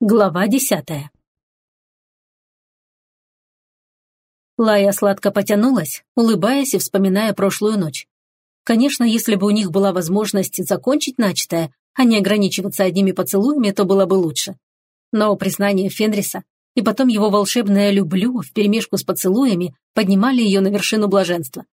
Глава десятая Лая сладко потянулась, улыбаясь и вспоминая прошлую ночь. Конечно, если бы у них была возможность закончить начатое, а не ограничиваться одними поцелуями, то было бы лучше. Но признание Фенриса и потом его волшебное «люблю» вперемешку с поцелуями поднимали ее на вершину блаженства.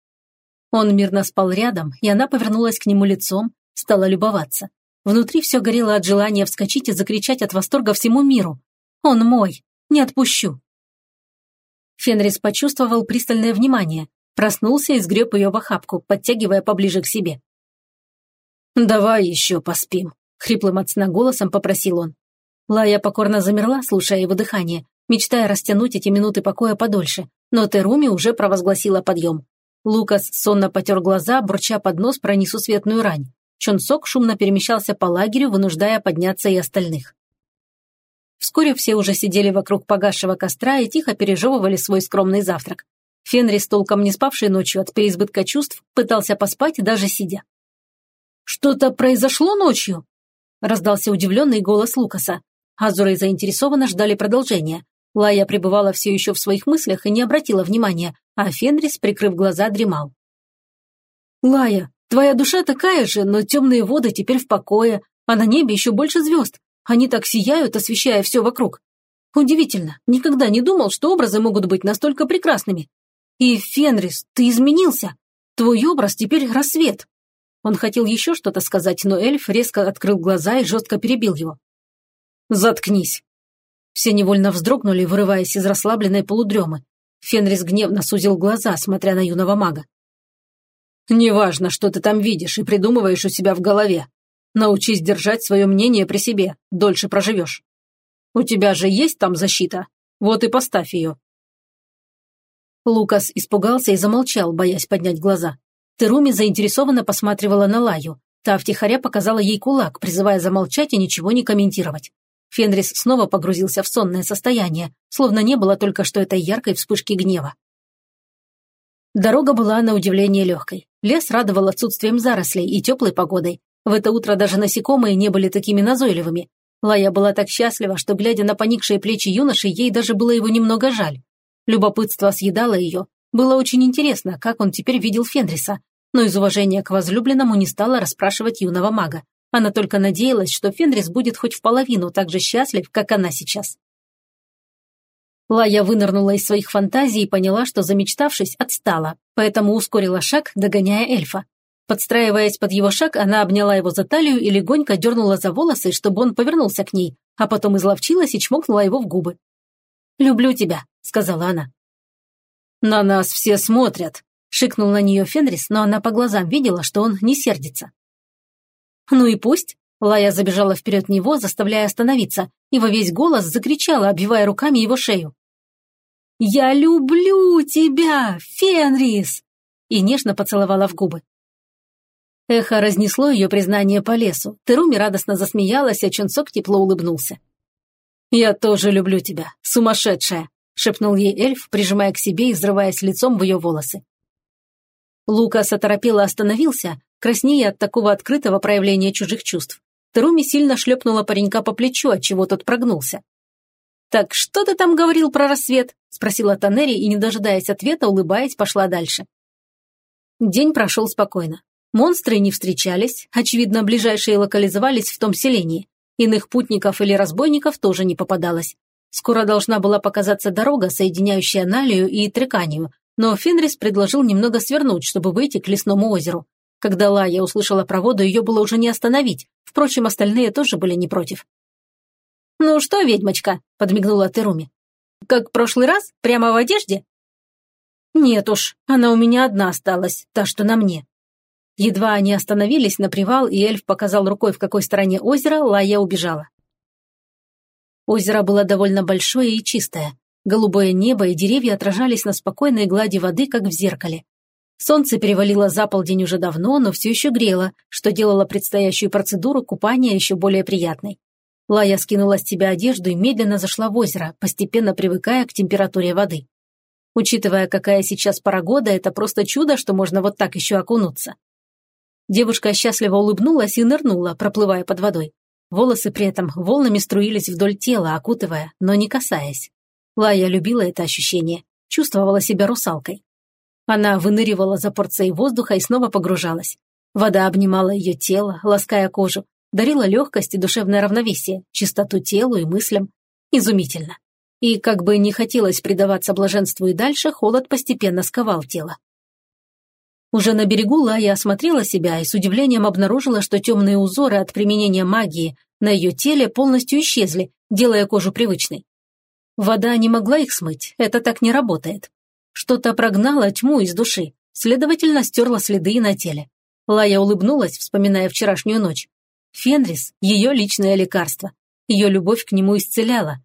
Он мирно спал рядом, и она повернулась к нему лицом, стала любоваться. Внутри все горело от желания вскочить и закричать от восторга всему миру. «Он мой! Не отпущу!» Фенрис почувствовал пристальное внимание, проснулся и сгреб ее в охапку, подтягивая поближе к себе. «Давай еще поспим», — хриплым от сна голосом попросил он. Лая покорно замерла, слушая его дыхание, мечтая растянуть эти минуты покоя подольше, но Теруми уже провозгласила подъем. Лукас сонно потер глаза, бурча под нос про несусветную рань. Чонсок шумно перемещался по лагерю, вынуждая подняться и остальных. Вскоре все уже сидели вокруг погасшего костра и тихо пережевывали свой скромный завтрак. Фенрис, толком не спавший ночью от переизбытка чувств, пытался поспать даже сидя. «Что-то произошло ночью?» – раздался удивленный голос Лукаса. Азуры заинтересованно ждали продолжения. Лая пребывала все еще в своих мыслях и не обратила внимания, а Фенрис, прикрыв глаза, дремал. «Лая, Твоя душа такая же, но темные воды теперь в покое, а на небе еще больше звезд. Они так сияют, освещая все вокруг. Удивительно, никогда не думал, что образы могут быть настолько прекрасными. И, Фенрис, ты изменился. Твой образ теперь рассвет. Он хотел еще что-то сказать, но эльф резко открыл глаза и жестко перебил его. «Заткнись!» Все невольно вздрогнули, вырываясь из расслабленной полудремы. Фенрис гневно сузил глаза, смотря на юного мага. Неважно, что ты там видишь и придумываешь у себя в голове. Научись держать свое мнение при себе, дольше проживешь. У тебя же есть там защита? Вот и поставь ее». Лукас испугался и замолчал, боясь поднять глаза. Теруми заинтересованно посматривала на Лаю. Та втихаря показала ей кулак, призывая замолчать и ничего не комментировать. Фенрис снова погрузился в сонное состояние, словно не было только что этой яркой вспышки гнева. Дорога была на удивление легкой. Лес радовал отсутствием зарослей и теплой погодой. В это утро даже насекомые не были такими назойливыми. Лая была так счастлива, что, глядя на поникшие плечи юноши, ей даже было его немного жаль. Любопытство съедало ее. Было очень интересно, как он теперь видел Фенриса, но из уважения к возлюбленному не стала расспрашивать юного мага. Она только надеялась, что Фенрис будет хоть в половину так же счастлив, как она сейчас. Лая вынырнула из своих фантазий и поняла, что, замечтавшись, отстала, поэтому ускорила шаг, догоняя эльфа. Подстраиваясь под его шаг, она обняла его за талию и легонько дернула за волосы, чтобы он повернулся к ней, а потом изловчилась и чмокнула его в губы. «Люблю тебя», — сказала она. «На нас все смотрят», — шикнул на нее Фенрис, но она по глазам видела, что он не сердится. «Ну и пусть», Лая забежала вперед него, заставляя остановиться, и во весь голос закричала, обвивая руками его шею. «Я люблю тебя, Фенрис!» и нежно поцеловала в губы. Эхо разнесло ее признание по лесу. Теруми радостно засмеялась, а Чунцок тепло улыбнулся. «Я тоже люблю тебя, сумасшедшая!» — шепнул ей эльф, прижимая к себе и взрываясь лицом в ее волосы. Лукас оторопело остановился, краснея от такого открытого проявления чужих чувств. Теруми сильно шлепнула паренька по плечу, отчего тот прогнулся. «Так что ты там говорил про рассвет?» – спросила Танери и, не дожидаясь ответа, улыбаясь, пошла дальше. День прошел спокойно. Монстры не встречались, очевидно, ближайшие локализовались в том селении. Иных путников или разбойников тоже не попадалось. Скоро должна была показаться дорога, соединяющая Налию и Треканию, но Фенрис предложил немного свернуть, чтобы выйти к лесному озеру. Когда Лая услышала про воду, ее было уже не остановить, впрочем, остальные тоже были не против. «Ну что, ведьмочка?» – подмигнула Теруми. «Как в прошлый раз? Прямо в одежде?» «Нет уж, она у меня одна осталась, та, что на мне». Едва они остановились на привал, и эльф показал рукой, в какой стороне озера, Лая убежала. Озеро было довольно большое и чистое. Голубое небо и деревья отражались на спокойной глади воды, как в зеркале. Солнце перевалило за полдень уже давно, но все еще грело, что делало предстоящую процедуру купания еще более приятной. Лая скинула с тебя одежду и медленно зашла в озеро, постепенно привыкая к температуре воды. Учитывая, какая сейчас пора года, это просто чудо, что можно вот так еще окунуться. Девушка счастливо улыбнулась и нырнула, проплывая под водой. Волосы при этом волнами струились вдоль тела, окутывая, но не касаясь. Лая любила это ощущение, чувствовала себя русалкой. Она выныривала за порцией воздуха и снова погружалась. Вода обнимала ее тело, лаская кожу, дарила легкость и душевное равновесие, чистоту телу и мыслям. Изумительно. И как бы не хотелось предаваться блаженству и дальше, холод постепенно сковал тело. Уже на берегу Лая осмотрела себя и с удивлением обнаружила, что темные узоры от применения магии на ее теле полностью исчезли, делая кожу привычной. Вода не могла их смыть, это так не работает. Что-то прогнало тьму из души, следовательно, стерла следы и на теле. Лая улыбнулась, вспоминая вчерашнюю ночь. Фенрис – ее личное лекарство. Ее любовь к нему исцеляла.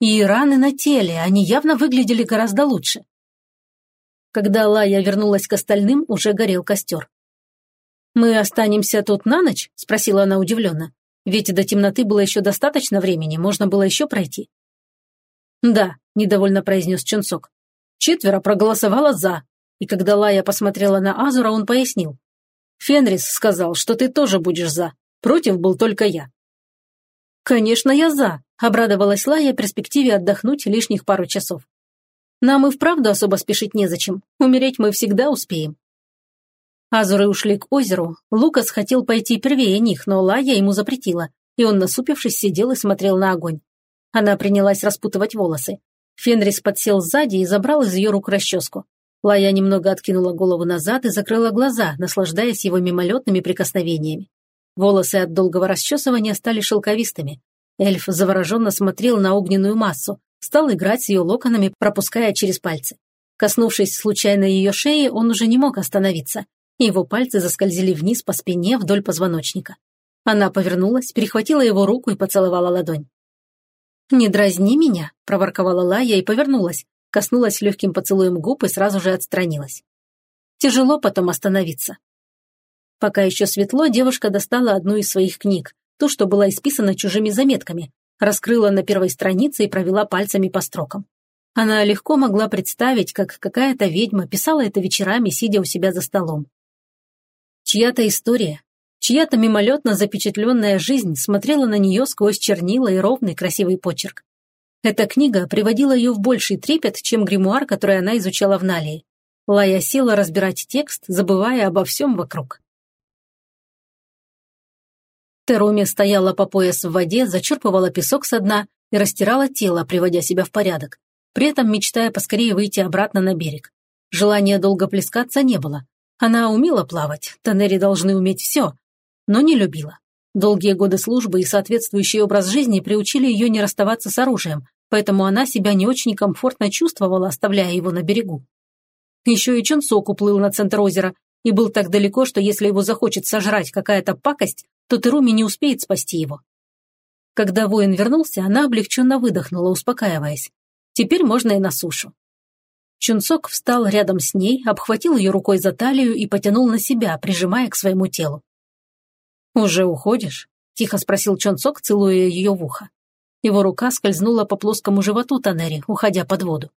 И раны на теле, они явно выглядели гораздо лучше. Когда Лая вернулась к остальным, уже горел костер. «Мы останемся тут на ночь?» – спросила она удивленно. «Ведь до темноты было еще достаточно времени, можно было еще пройти». «Да», – недовольно произнес Чунцок. Четверо проголосовало «за», и когда Лая посмотрела на Азура, он пояснил. «Фенрис сказал, что ты тоже будешь «за», против был только я». «Конечно, я «за», – обрадовалась Лая перспективе отдохнуть лишних пару часов. Нам и вправду особо спешить незачем. Умереть мы всегда успеем. Азуры ушли к озеру. Лукас хотел пойти первее них, но Лая ему запретила, и он, насупившись, сидел и смотрел на огонь. Она принялась распутывать волосы. Фенрис подсел сзади и забрал из ее рук расческу. Лая немного откинула голову назад и закрыла глаза, наслаждаясь его мимолетными прикосновениями. Волосы от долгого расчесывания стали шелковистыми. Эльф завороженно смотрел на огненную массу, стал играть с ее локонами, пропуская через пальцы. Коснувшись случайно ее шеи, он уже не мог остановиться, его пальцы заскользили вниз по спине вдоль позвоночника. Она повернулась, перехватила его руку и поцеловала ладонь. «Не дразни меня», – проворковала Лая и повернулась, коснулась легким поцелуем губ и сразу же отстранилась. Тяжело потом остановиться. Пока еще светло, девушка достала одну из своих книг, ту, что была исписана чужими заметками, раскрыла на первой странице и провела пальцами по строкам. Она легко могла представить, как какая-то ведьма писала это вечерами, сидя у себя за столом. Чья-то история, чья-то мимолетно запечатленная жизнь смотрела на нее сквозь чернила и ровный красивый почерк. Эта книга приводила ее в больший трепет, чем гримуар, который она изучала в Налии. Лая села разбирать текст, забывая обо всем вокруг. Теруми стояла по пояс в воде, зачерпывала песок со дна и растирала тело, приводя себя в порядок, при этом мечтая поскорее выйти обратно на берег. Желания долго плескаться не было. Она умела плавать, Танери должны уметь все, но не любила. Долгие годы службы и соответствующий образ жизни приучили ее не расставаться с оружием, поэтому она себя не очень комфортно чувствовала, оставляя его на берегу. Еще и Чунсок уплыл на центр озера и был так далеко, что если его захочет сожрать какая-то пакость, то Теруми не успеет спасти его. Когда воин вернулся, она облегченно выдохнула, успокаиваясь. Теперь можно и на сушу. Чунцок встал рядом с ней, обхватил ее рукой за талию и потянул на себя, прижимая к своему телу. «Уже уходишь?» – тихо спросил Чунцок, целуя ее в ухо. Его рука скользнула по плоскому животу Танери, уходя под воду.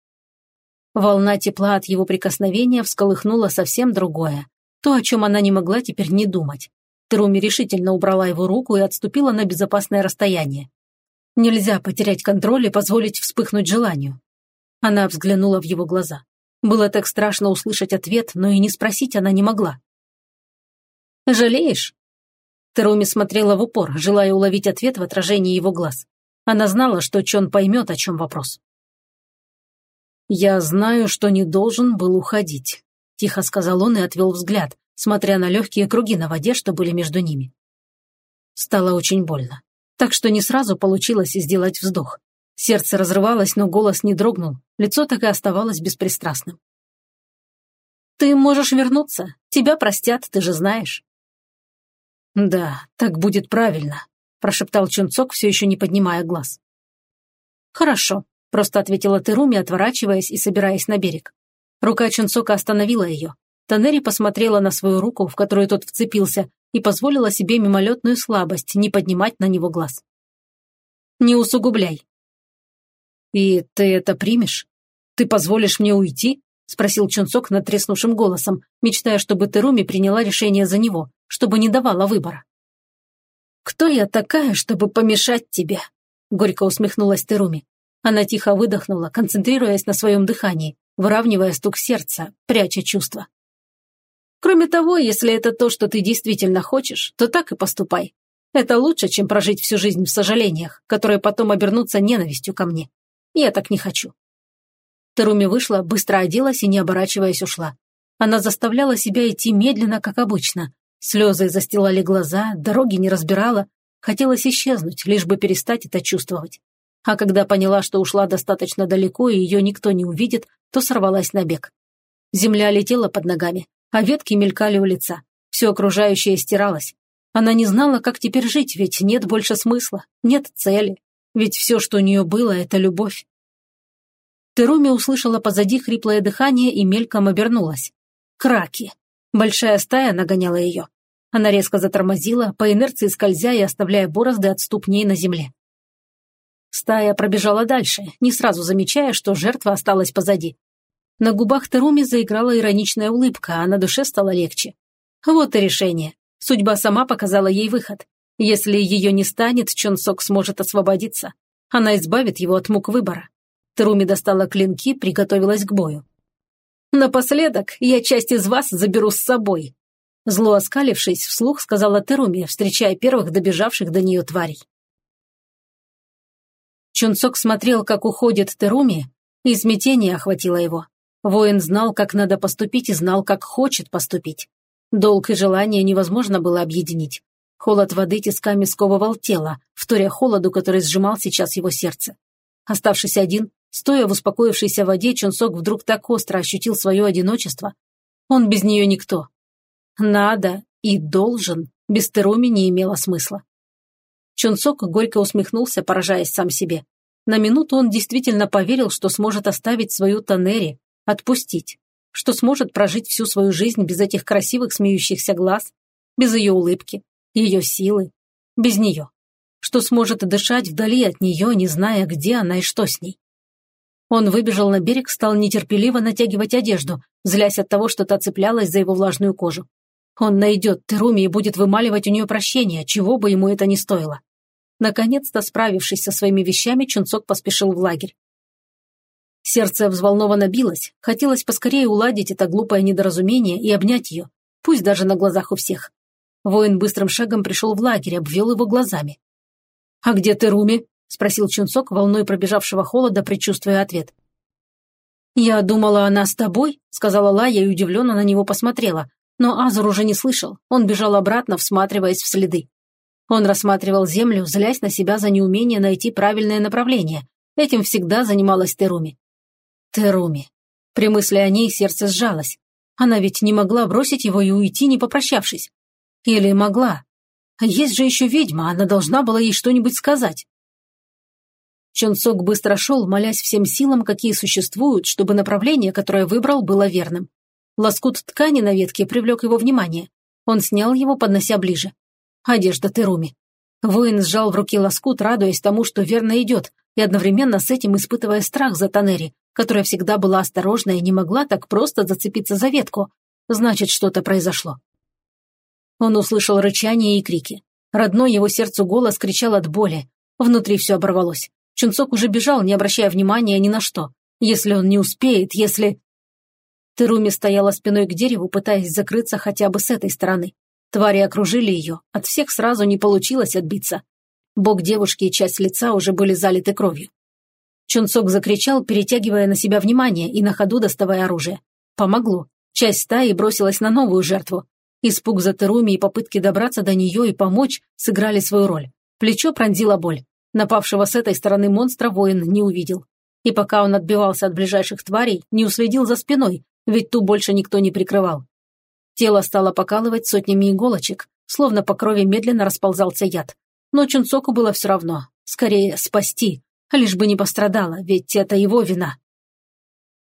Волна тепла от его прикосновения всколыхнула совсем другое. То, о чем она не могла теперь не думать. Теруми решительно убрала его руку и отступила на безопасное расстояние. Нельзя потерять контроль и позволить вспыхнуть желанию. Она взглянула в его глаза. Было так страшно услышать ответ, но и не спросить она не могла. «Жалеешь?» Теруми смотрела в упор, желая уловить ответ в отражении его глаз. Она знала, что Чон поймет, о чем вопрос. «Я знаю, что не должен был уходить», – тихо сказал он и отвел взгляд, смотря на легкие круги на воде, что были между ними. Стало очень больно. Так что не сразу получилось сделать вздох. Сердце разрывалось, но голос не дрогнул, лицо так и оставалось беспристрастным. «Ты можешь вернуться. Тебя простят, ты же знаешь». «Да, так будет правильно», – прошептал Чунцок, все еще не поднимая глаз. «Хорошо», – просто ответила Теруми, отворачиваясь и собираясь на берег. Рука Чунцока остановила ее. Танери посмотрела на свою руку, в которую тот вцепился, и позволила себе мимолетную слабость не поднимать на него глаз. «Не усугубляй». «И ты это примешь? Ты позволишь мне уйти?» – спросил Чунцок надтреснувшим голосом, мечтая, чтобы Теруми приняла решение за него, чтобы не давала выбора. «Кто я такая, чтобы помешать тебе?» Горько усмехнулась Теруми. Она тихо выдохнула, концентрируясь на своем дыхании, выравнивая стук сердца, пряча чувства. «Кроме того, если это то, что ты действительно хочешь, то так и поступай. Это лучше, чем прожить всю жизнь в сожалениях, которые потом обернутся ненавистью ко мне. Я так не хочу». Теруми вышла, быстро оделась и, не оборачиваясь, ушла. Она заставляла себя идти медленно, как обычно. Слезы застилали глаза, дороги не разбирала. Хотелось исчезнуть, лишь бы перестать это чувствовать. А когда поняла, что ушла достаточно далеко и ее никто не увидит, то сорвалась на бег. Земля летела под ногами, а ветки мелькали у лица. Все окружающее стиралось. Она не знала, как теперь жить, ведь нет больше смысла, нет цели. Ведь все, что у нее было, это любовь. Теруми услышала позади хриплое дыхание и мельком обернулась. Краки. Большая стая нагоняла ее. Она резко затормозила, по инерции скользя и оставляя борозды от ступней на земле. Стая пробежала дальше, не сразу замечая, что жертва осталась позади. На губах Теруми заиграла ироничная улыбка, а на душе стало легче. Вот и решение. Судьба сама показала ей выход. Если ее не станет, Чон Сок сможет освободиться. Она избавит его от мук выбора. Теруми достала клинки, приготовилась к бою. «Напоследок я часть из вас заберу с собой», Зло оскалившись, вслух сказала Теруми, встречая первых добежавших до нее тварей. Чунцок смотрел, как уходит Теруми, и смятение охватило его. Воин знал, как надо поступить, и знал, как хочет поступить. Долг и желание невозможно было объединить. Холод воды тисками сковывал тело, вторя холоду, который сжимал сейчас его сердце. Оставшись один, стоя в успокоившейся воде, Чунсок вдруг так остро ощутил свое одиночество. Он без нее никто. Надо и должен без Теруми не имело смысла. Чунцок горько усмехнулся, поражаясь сам себе. На минуту он действительно поверил, что сможет оставить свою Танери, отпустить, что сможет прожить всю свою жизнь без этих красивых смеющихся глаз, без ее улыбки, ее силы, без нее, что сможет дышать вдали от нее, не зная, где она и что с ней. Он выбежал на берег, стал нетерпеливо натягивать одежду, злясь от того, что та цеплялась за его влажную кожу. Он найдет Теруми и будет вымаливать у нее прощение, чего бы ему это ни стоило. Наконец-то, справившись со своими вещами, Чунцок поспешил в лагерь. Сердце взволнованно билось, хотелось поскорее уладить это глупое недоразумение и обнять ее, пусть даже на глазах у всех. Воин быстрым шагом пришел в лагерь, обвел его глазами. «А где Теруми?» – спросил Чунцок, волной пробежавшего холода, предчувствуя ответ. «Я думала, она с тобой», – сказала Лая и удивленно на него посмотрела, но Азур уже не слышал, он бежал обратно, всматриваясь в следы. Он рассматривал землю, злясь на себя за неумение найти правильное направление. Этим всегда занималась Теруми. Теруми. При мысли о ней сердце сжалось. Она ведь не могла бросить его и уйти, не попрощавшись. Или могла. А есть же еще ведьма, она должна была ей что-нибудь сказать. Чонсок быстро шел, молясь всем силам, какие существуют, чтобы направление, которое выбрал, было верным. Лоскут ткани на ветке привлек его внимание. Он снял его, поднося ближе. Одежда Теруми. Воин сжал в руки лоскут, радуясь тому, что верно идет, и одновременно с этим испытывая страх за Танери, которая всегда была осторожна и не могла так просто зацепиться за ветку. Значит, что-то произошло. Он услышал рычание и крики. Родной его сердцу голос кричал от боли. Внутри все оборвалось. Чунцок уже бежал, не обращая внимания ни на что. Если он не успеет, если... Теруми стояла спиной к дереву, пытаясь закрыться хотя бы с этой стороны. Твари окружили ее, от всех сразу не получилось отбиться. Бок девушки и часть лица уже были залиты кровью. Чунцок закричал, перетягивая на себя внимание и на ходу доставая оружие. Помогло. Часть стаи бросилась на новую жертву. Испуг за Теруми и попытки добраться до нее и помочь сыграли свою роль. Плечо пронзила боль. Напавшего с этой стороны монстра воин не увидел. И пока он отбивался от ближайших тварей, не уследил за спиной, ведь ту больше никто не прикрывал. Тело стало покалывать сотнями иголочек, словно по крови медленно расползался яд. Но Чунцоку было все равно. Скорее, спасти, лишь бы не пострадала, ведь это его вина.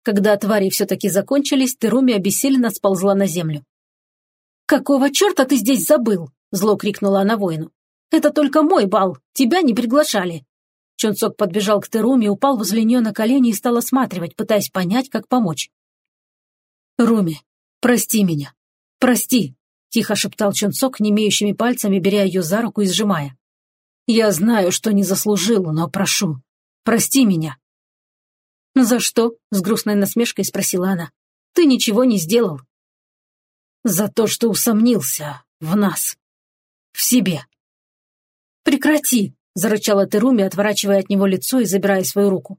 Когда твари все-таки закончились, Теруми обессиленно сползла на землю. «Какого черта ты здесь забыл?» – зло крикнула она воину. «Это только мой бал, тебя не приглашали». Чунцок подбежал к Теруми, упал возле нее на колени и стал осматривать, пытаясь понять, как помочь. «Руми, прости меня. Прости!» – тихо шептал Чунцок, немеющими пальцами, беря ее за руку и сжимая. «Я знаю, что не заслужил, но прошу, прости меня». «За что?» – с грустной насмешкой спросила она. «Ты ничего не сделал». «За то, что усомнился в нас, в себе». «Прекрати!» – зарычала Теруми, отворачивая от него лицо и забирая свою руку.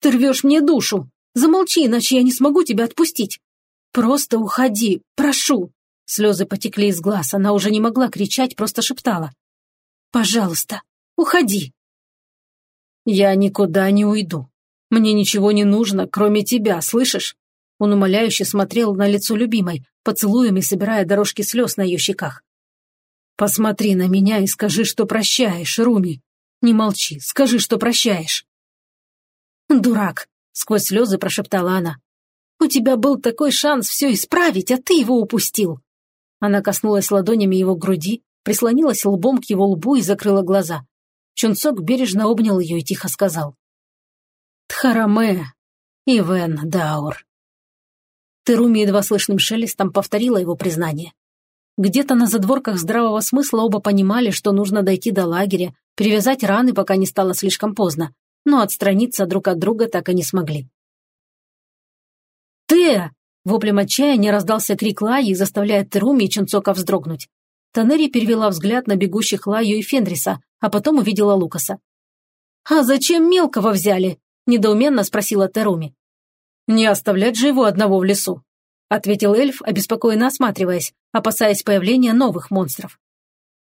«Ты рвешь мне душу! Замолчи, иначе я не смогу тебя отпустить! Просто уходи, прошу!» Слезы потекли из глаз, она уже не могла кричать, просто шептала. «Пожалуйста, уходи!» «Я никуда не уйду. Мне ничего не нужно, кроме тебя, слышишь?» Он умоляюще смотрел на лицо любимой, поцелуями собирая дорожки слез на ее щеках. Посмотри на меня и скажи, что прощаешь, Руми. Не молчи, скажи, что прощаешь. Дурак, сквозь слезы прошептала она. У тебя был такой шанс все исправить, а ты его упустил. Она коснулась ладонями его груди, прислонилась лбом к его лбу и закрыла глаза. Чунцок бережно обнял ее и тихо сказал. «Тхараме, Ивен Даур». Теруми едва слышным шелестом повторила его признание. Где-то на задворках здравого смысла оба понимали, что нужно дойти до лагеря, перевязать раны, пока не стало слишком поздно, но отстраниться друг от друга так и не смогли. «Ты!» – воплем отчаяния раздался крик Лаи, заставляя Теруми и Чунцока вздрогнуть. Танери перевела взгляд на бегущих Лаю и Фенриса, а потом увидела Лукаса. «А зачем мелкого взяли?» – недоуменно спросила Теруми. «Не оставлять же его одного в лесу», – ответил эльф, обеспокоенно осматриваясь, опасаясь появления новых монстров.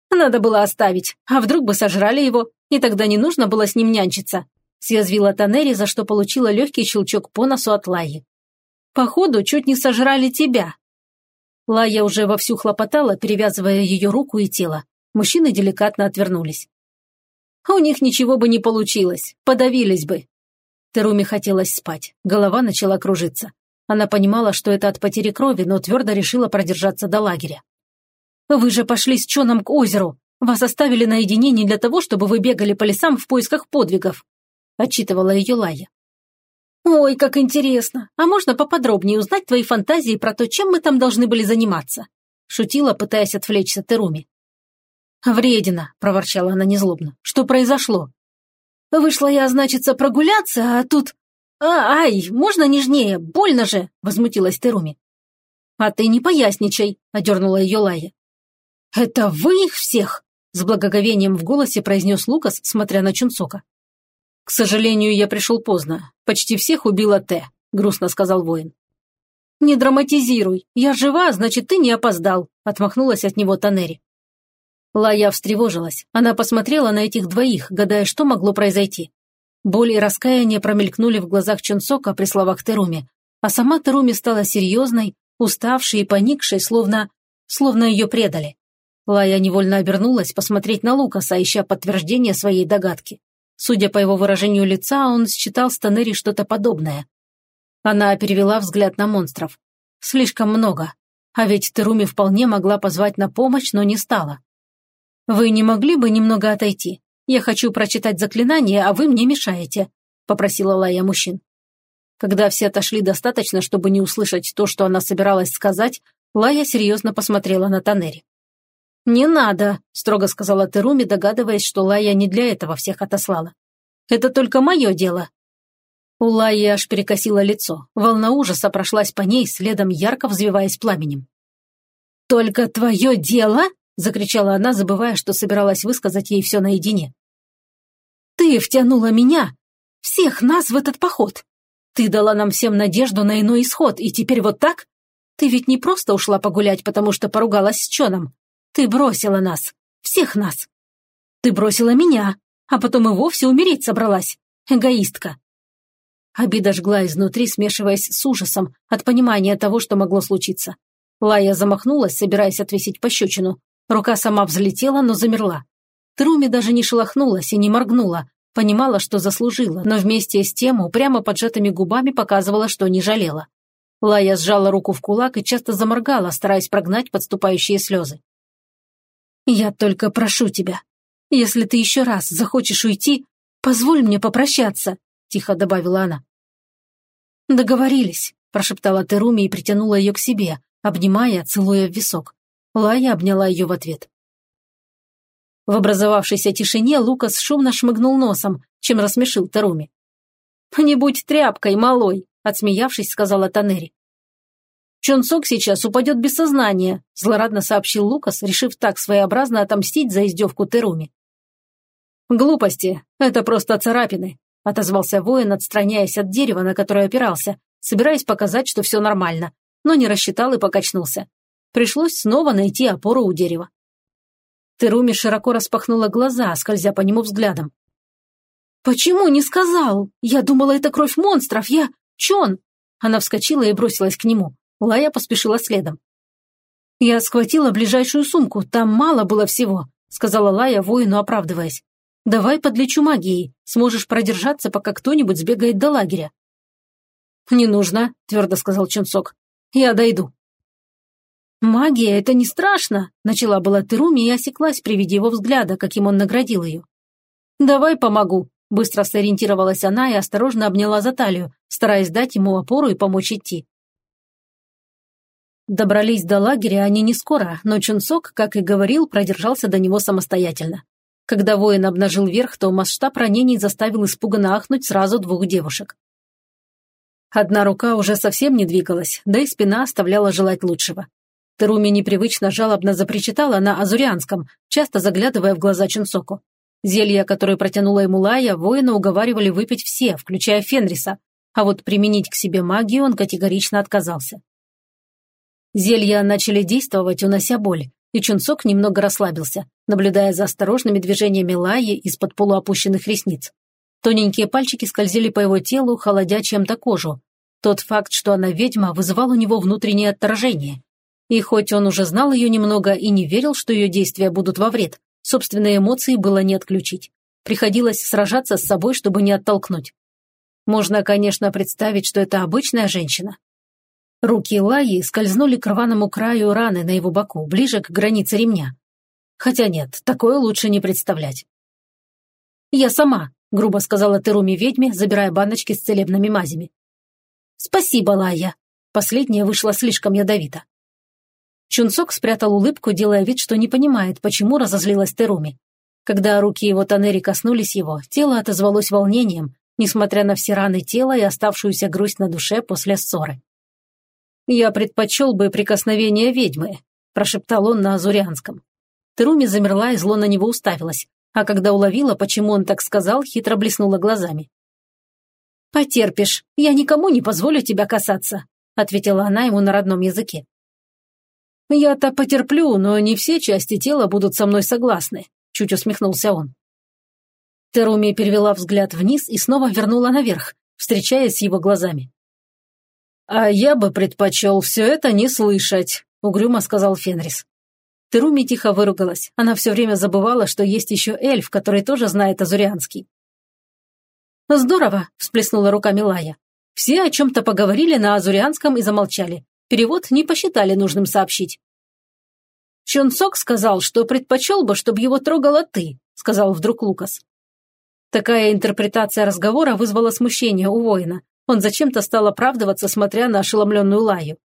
«Надо было оставить, а вдруг бы сожрали его, и тогда не нужно было с ним нянчиться», – съязвила Танери, за что получила легкий щелчок по носу от Лаи. «Походу, чуть не сожрали тебя». Лая уже вовсю хлопотала, перевязывая ее руку и тело. Мужчины деликатно отвернулись. «У них ничего бы не получилось, подавились бы». Теруме хотелось спать, голова начала кружиться. Она понимала, что это от потери крови, но твердо решила продержаться до лагеря. «Вы же пошли с Чоном к озеру. Вас оставили наедине не для того, чтобы вы бегали по лесам в поисках подвигов», – отчитывала ее Лая. «Ой, как интересно! А можно поподробнее узнать твои фантазии про то, чем мы там должны были заниматься?» – шутила, пытаясь отвлечься Теруми. «Вредина!» – проворчала она незлобно. «Что произошло?» «Вышла я, значится, прогуляться, а тут «А, ай, можно нежнее, больно же!» – возмутилась Теруми. «А ты не поясничай», – одернула ее Лая. «Это вы их всех?» – с благоговением в голосе произнес Лукас, смотря на Чунцока. «К сожалению, я пришел поздно. Почти всех убила Т», – грустно сказал воин. «Не драматизируй. Я жива, значит, ты не опоздал», – отмахнулась от него Танери. Лая встревожилась. Она посмотрела на этих двоих, гадая, что могло произойти. Боль и раскаяние промелькнули в глазах Чунсока при словах Теруми, а сама Теруми стала серьезной, уставшей и поникшей, словно... словно ее предали. Лая невольно обернулась посмотреть на Лукаса, ища подтверждение своей догадки. Судя по его выражению лица, он считал Станери что-то подобное. Она перевела взгляд на монстров. Слишком много. А ведь Теруми вполне могла позвать на помощь, но не стала. «Вы не могли бы немного отойти? «Я хочу прочитать заклинание, а вы мне мешаете», – попросила Лая мужчин. Когда все отошли достаточно, чтобы не услышать то, что она собиралась сказать, Лая серьезно посмотрела на Танери. «Не надо», – строго сказала Теруми, догадываясь, что Лая не для этого всех отослала. «Это только мое дело». У Лаи аж перекосило лицо. Волна ужаса прошлась по ней, следом ярко взвиваясь пламенем. «Только твое дело?» – закричала она, забывая, что собиралась высказать ей все наедине. Ты втянула меня, всех нас в этот поход. Ты дала нам всем надежду на иной исход, и теперь вот так? Ты ведь не просто ушла погулять, потому что поругалась с Чоном. Ты бросила нас, всех нас. Ты бросила меня, а потом и вовсе умереть собралась. Эгоистка. Обида жгла изнутри, смешиваясь с ужасом от понимания того, что могло случиться. Лая замахнулась, собираясь отвесить пощечину. Рука сама взлетела, но замерла. Труми даже не шелохнулась и не моргнула, понимала, что заслужила, но вместе с тем упрямо поджатыми губами показывала, что не жалела. Лая сжала руку в кулак и часто заморгала, стараясь прогнать подступающие слезы. «Я только прошу тебя, если ты еще раз захочешь уйти, позволь мне попрощаться», – тихо добавила она. «Договорились», – прошептала Теруми и притянула ее к себе, обнимая, целуя в висок. Лая обняла ее в ответ. В образовавшейся тишине Лукас шумно шмыгнул носом, чем рассмешил Таруми. «Не будь тряпкой, малой», – отсмеявшись, сказала Танери. «Чонсок сейчас упадет без сознания», – злорадно сообщил Лукас, решив так своеобразно отомстить за издевку Теруми. «Глупости. Это просто царапины», – отозвался воин, отстраняясь от дерева, на которое опирался, собираясь показать, что все нормально, но не рассчитал и покачнулся. Пришлось снова найти опору у дерева. Теруми широко распахнула глаза, скользя по нему взглядом. «Почему не сказал? Я думала, это кровь монстров, я... Чон!» Она вскочила и бросилась к нему. Лая поспешила следом. «Я схватила ближайшую сумку, там мало было всего», сказала Лая воину, оправдываясь. «Давай подлечу магией, сможешь продержаться, пока кто-нибудь сбегает до лагеря». «Не нужно», твердо сказал Чунсок. «Я дойду». «Магия – это не страшно», – начала была Теруми и осеклась при виде его взгляда, каким он наградил ее. «Давай помогу», – быстро сориентировалась она и осторожно обняла за талию, стараясь дать ему опору и помочь идти. Добрались до лагеря они не скоро, но Чунсок, как и говорил, продержался до него самостоятельно. Когда воин обнажил верх, то масштаб ранений заставил испуганно ахнуть сразу двух девушек. Одна рука уже совсем не двигалась, да и спина оставляла желать лучшего. Теруми непривычно жалобно запричитала на азурианском, часто заглядывая в глаза Чунсоку. Зелья, которые протянула ему Лая, воина уговаривали выпить все, включая Фенриса, а вот применить к себе магию он категорично отказался. Зелья начали действовать, унося боль, и Чунсок немного расслабился, наблюдая за осторожными движениями Лаи из-под полуопущенных ресниц. Тоненькие пальчики скользили по его телу, холодя чем-то кожу. Тот факт, что она ведьма, вызывал у него внутреннее отторжение. И хоть он уже знал ее немного и не верил, что ее действия будут во вред, собственные эмоции было не отключить. Приходилось сражаться с собой, чтобы не оттолкнуть. Можно, конечно, представить, что это обычная женщина. Руки Лаи скользнули к рваному краю раны на его боку, ближе к границе ремня. Хотя нет, такое лучше не представлять. «Я сама», — грубо сказала Теруми ведьме, забирая баночки с целебными мазями. «Спасибо, Лая». Последняя вышла слишком ядовито. Чунцок спрятал улыбку, делая вид, что не понимает, почему разозлилась Теруми. Когда руки его Танери коснулись его, тело отозвалось волнением, несмотря на все раны тела и оставшуюся грусть на душе после ссоры. «Я предпочел бы прикосновение ведьмы», – прошептал он на азурианском. Теруми замерла и зло на него уставилась, а когда уловила, почему он так сказал, хитро блеснула глазами. «Потерпишь, я никому не позволю тебя касаться», – ответила она ему на родном языке. «Я-то потерплю, но не все части тела будут со мной согласны», – чуть усмехнулся он. Теруми перевела взгляд вниз и снова вернула наверх, встречаясь с его глазами. «А я бы предпочел все это не слышать», – угрюмо сказал Фенрис. Теруми тихо выругалась. Она все время забывала, что есть еще эльф, который тоже знает азурианский. «Здорово», – всплеснула руками Лая. Все о чем-то поговорили на азурианском и замолчали. Перевод не посчитали нужным сообщить. «Чонсок сказал, что предпочел бы, чтобы его трогала ты», — сказал вдруг Лукас. Такая интерпретация разговора вызвала смущение у воина. Он зачем-то стал оправдываться, смотря на ошеломленную Лаю.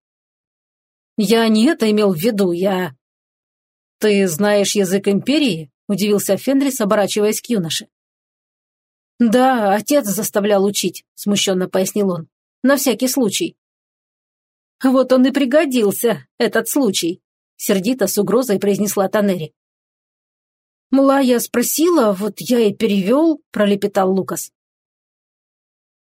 «Я не это имел в виду, я...» «Ты знаешь язык Империи?» – удивился Фенрис, оборачиваясь к юноше. «Да, отец заставлял учить», – смущенно пояснил он. «На всякий случай. «Вот он и пригодился, этот случай», — сердито с угрозой произнесла Танери. «Млая спросила, вот я и перевел», — пролепетал Лукас.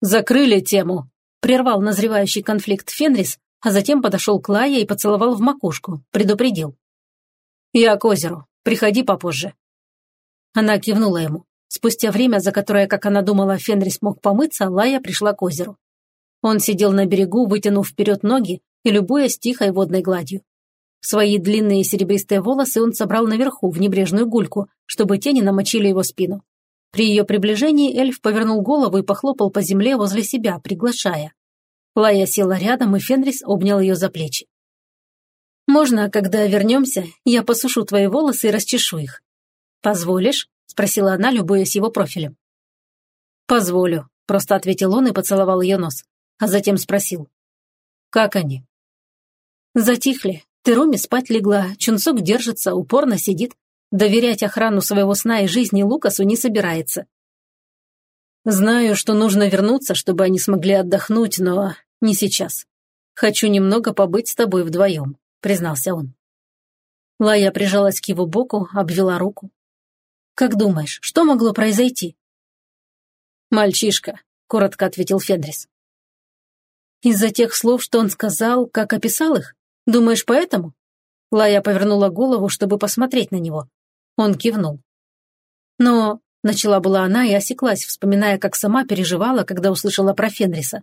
«Закрыли тему», — прервал назревающий конфликт Фенрис, а затем подошел к Лае и поцеловал в макушку, предупредил. «Я к озеру. Приходи попозже». Она кивнула ему. Спустя время, за которое, как она думала, Фенрис мог помыться, Лая пришла к озеру. Он сидел на берегу, вытянув вперед ноги и любуясь тихой водной гладью. Свои длинные серебристые волосы он собрал наверху, в небрежную гульку, чтобы тени намочили его спину. При ее приближении эльф повернул голову и похлопал по земле возле себя, приглашая. Лая села рядом, и Фенрис обнял ее за плечи. «Можно, когда вернемся, я посушу твои волосы и расчешу их?» «Позволишь?» – спросила она, любуясь его профилем. «Позволю», – просто ответил он и поцеловал ее нос а затем спросил. «Как они?» «Затихли. Теруми спать легла, Чунсок держится, упорно сидит. Доверять охрану своего сна и жизни Лукасу не собирается. Знаю, что нужно вернуться, чтобы они смогли отдохнуть, но не сейчас. Хочу немного побыть с тобой вдвоем, признался он. Лая прижалась к его боку, обвела руку. «Как думаешь, что могло произойти?» «Мальчишка», — коротко ответил Фенрис. «Из-за тех слов, что он сказал, как описал их? Думаешь, поэтому?» Лая повернула голову, чтобы посмотреть на него. Он кивнул. «Но...» — начала была она и осеклась, вспоминая, как сама переживала, когда услышала про Фенриса.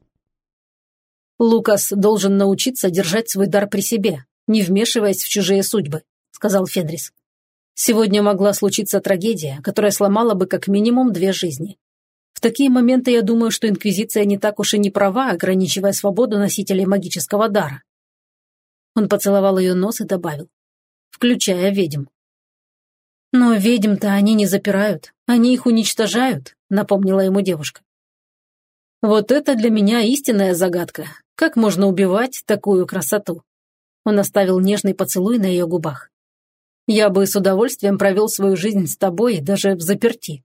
«Лукас должен научиться держать свой дар при себе, не вмешиваясь в чужие судьбы», — сказал Фенрис. «Сегодня могла случиться трагедия, которая сломала бы как минимум две жизни. В такие моменты я думаю, что Инквизиция не так уж и не права, ограничивая свободу носителей магического дара. Он поцеловал ее нос и добавил. Включая ведьм. «Но ведьм-то они не запирают, они их уничтожают», напомнила ему девушка. «Вот это для меня истинная загадка. Как можно убивать такую красоту?» Он оставил нежный поцелуй на ее губах. «Я бы с удовольствием провел свою жизнь с тобой, даже в заперти».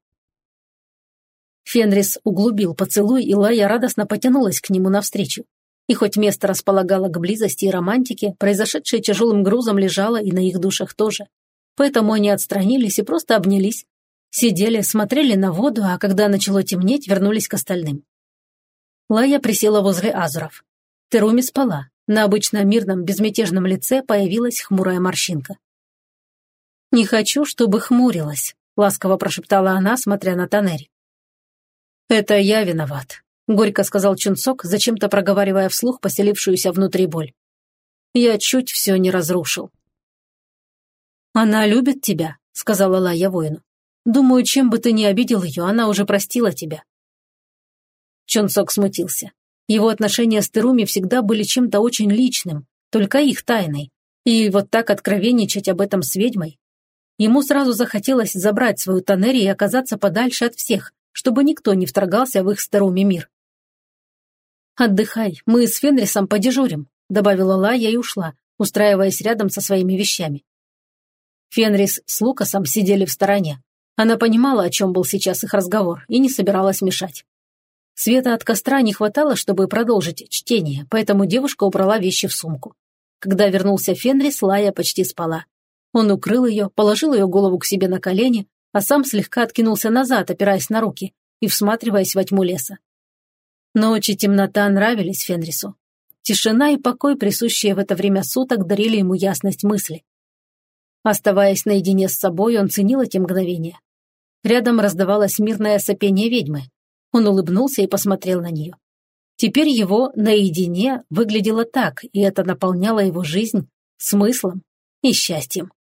Фенрис углубил поцелуй, и Лая радостно потянулась к нему навстречу. И хоть место располагало к близости и романтике, произошедшее тяжелым грузом лежало и на их душах тоже. Поэтому они отстранились и просто обнялись. Сидели, смотрели на воду, а когда начало темнеть, вернулись к остальным. Лая присела возле Азуров. Теруми спала. На обычно мирном, безмятежном лице появилась хмурая морщинка. «Не хочу, чтобы хмурилась», — ласково прошептала она, смотря на Танери. «Это я виноват», — горько сказал Чунцок, зачем-то проговаривая вслух поселившуюся внутри боль. «Я чуть все не разрушил». «Она любит тебя», — сказала Лая воину. «Думаю, чем бы ты ни обидел ее, она уже простила тебя». Чунцок смутился. Его отношения с Теруми всегда были чем-то очень личным, только их тайной. И вот так откровенничать об этом с ведьмой. Ему сразу захотелось забрать свою Танери и оказаться подальше от всех, чтобы никто не вторгался в их Теруми мир. «Отдыхай, мы с Фенрисом подежурим», — добавила Лая и ушла, устраиваясь рядом со своими вещами. Фенрис с Лукасом сидели в стороне. Она понимала, о чем был сейчас их разговор, и не собиралась мешать. Света от костра не хватало, чтобы продолжить чтение, поэтому девушка убрала вещи в сумку. Когда вернулся Фенрис, Лая почти спала. Он укрыл ее, положил ее голову к себе на колени, а сам слегка откинулся назад, опираясь на руки и всматриваясь во тьму леса. Ночь и темнота нравились Фенрису. Тишина и покой, присущие в это время суток, дарили ему ясность мысли. Оставаясь наедине с собой, он ценил эти мгновения. Рядом раздавалось мирное сопение ведьмы. Он улыбнулся и посмотрел на нее. Теперь его наедине выглядело так, и это наполняло его жизнь смыслом и счастьем.